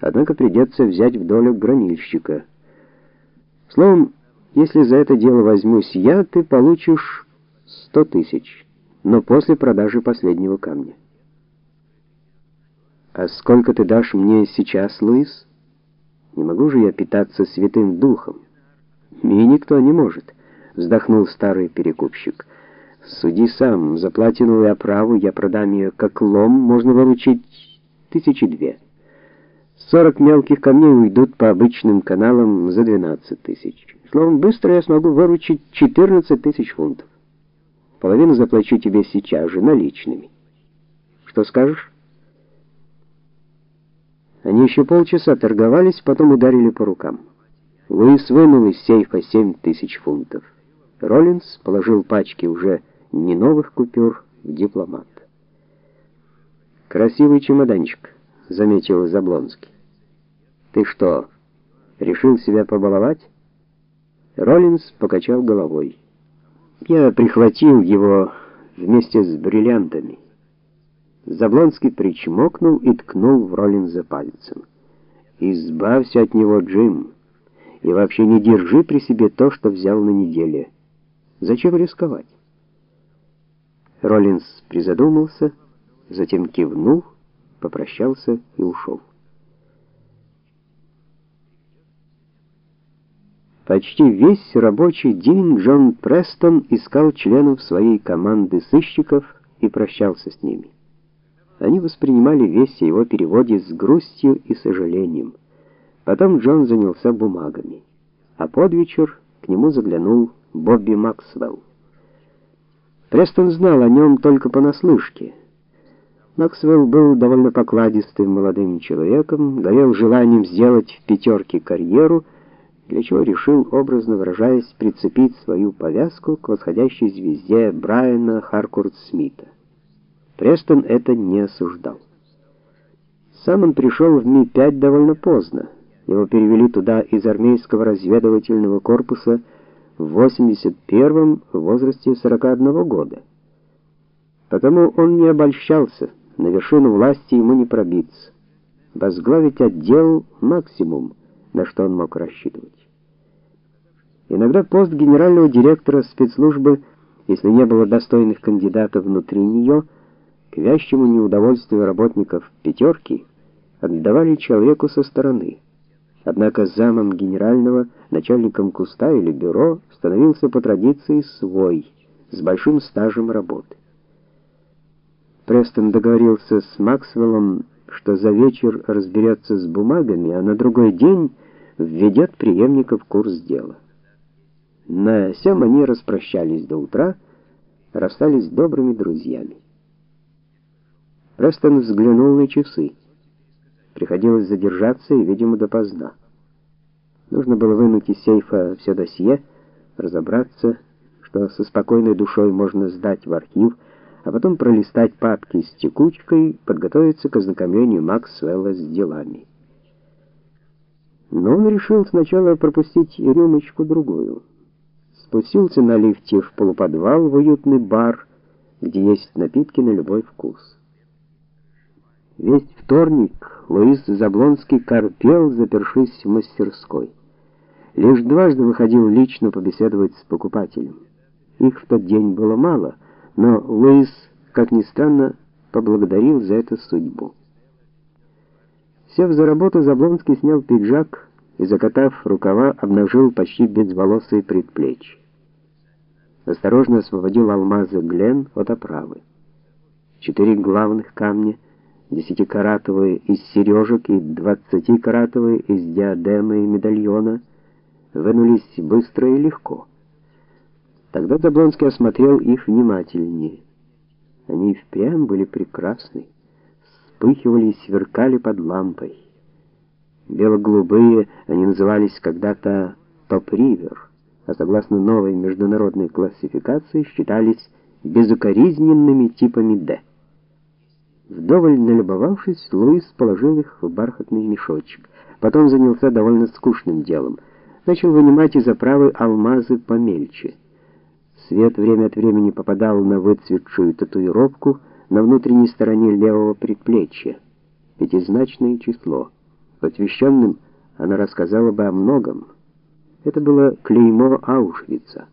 Однако придется взять в долю гранильщика. Словом, если за это дело возьмусь я, ты получишь сто тысяч, но после продажи последнего камня. А сколько ты дашь мне сейчас, Луис? Не могу же я питаться святым духом. Мне никто не может, вздохнул старый перекупщик. Суди сам, за платиновую оправу я продам ее как лом, можно выручить тысячи две. Сорок мелких камней уйдут по обычным каналам за 12 тысяч. Словом, быстро я смогу выручить 14 тысяч фунтов. Половину заплачу тебе сейчас же наличными. Что скажешь? Они еще полчаса торговались, потом ударили по рукам. Луис вынул из сейфа семь тысяч фунтов. Роллинс положил пачки уже не новых купюр в дипломат. Красивый чемоданчик, заметил Заблонский. Ты что, решил себя побаловать? Роллинс покачал головой. Я прихватил его вместе с бриллиантами. Заблонский причмокнул и ткнул в Роллинза пальцем. Избавься от него, Джим, и вообще не держи при себе то, что взял на неделе. Зачем рисковать? Роллинс призадумался, затем кивнул, попрощался и ушел. Почти весь рабочий день Джон Престон искал членов своей команды сыщиков и прощался с ними. Они воспринимали весь его переводе с грустью и сожалением. Потом Джон занялся бумагами, а под вечер к нему заглянул Бобби Максвелл. Престон знал о нем только понаслышке. Максвелл был довольно покладистым молодым человеком, горел желанием сделать в пятерке карьеру, для чего решил, образно выражаясь, прицепить свою повязку к восходящей звезде Брайана Харкурт-Смита. Престон это не осуждал. Сам он пришел в Ми-5 довольно поздно. Его перевели туда из армейского разведывательного корпуса в 81-м в возрасте 41 года. Потому он не обольщался, на вершину власти ему не пробиться. Возглавить отдел максимум, на что он мог рассчитывать. Иногда пост генерального директора спецслужбы, если не было достойных кандидатов внутри нее, к вящему неудовольствию работников «пятерки» отдавали человеку со стороны. Однако замом генерального, начальником куста или бюро становился по традиции свой, с большим стажем работы. Престон договорился с Максвеллом, что за вечер разберется с бумагами, а на другой день введет преемника в курс дела. На сём они распрощались до утра, расстались добрыми друзьями. Престон взглянул на часы. Приходилось задержаться и, видимо, допоздна. Нужно было вынуть из сейфа все досье, разобраться, что со спокойной душой можно сдать в архив, а потом пролистать папки с текучкой, подготовиться к ознакомлению Максвелла с делами. Но он решил сначала пропустить рюмочку другую. Спустился на лифте в полуподвал в уютный бар, где есть напитки на любой вкус. Весь вторник Луис Заблонский корпел, запершись в мастерской. Лишь дважды выходил лично побеседовать с покупателем. Их в тот день было мало, но Луис, как ни странно, поблагодарил за это судьбу. Сев за работу, Заблонский снял пиджак и, закатав рукава, обнажил почти безволосые предплечья. Осторожно освободил алмазы Глен от оправы. Четыре главных камня — десятикаратовые из сережек и двадцатикаратовые из диадемы и медальона вынулись быстро и легко. Тогда Заблонский осмотрел их внимательнее. Они впрямь были прекрасны, вспыхивали и сверкали под лампой. Бело-голубые они назывались когда-то топ-ривер, а согласно новой международной классификации считались безукоризненными типами D. Вдоволь налюбовавшись, Луис положил их в бархатный мешочек. Потом занялся довольно скучным делом. Начал вынимать из оправы алмазы помельче. Свет время от времени попадал на выцветшую татуировку на внутренней стороне левого предплечья. Пятизначное число. Посвященным она рассказала бы о многом. Это было клеймо Аушвица.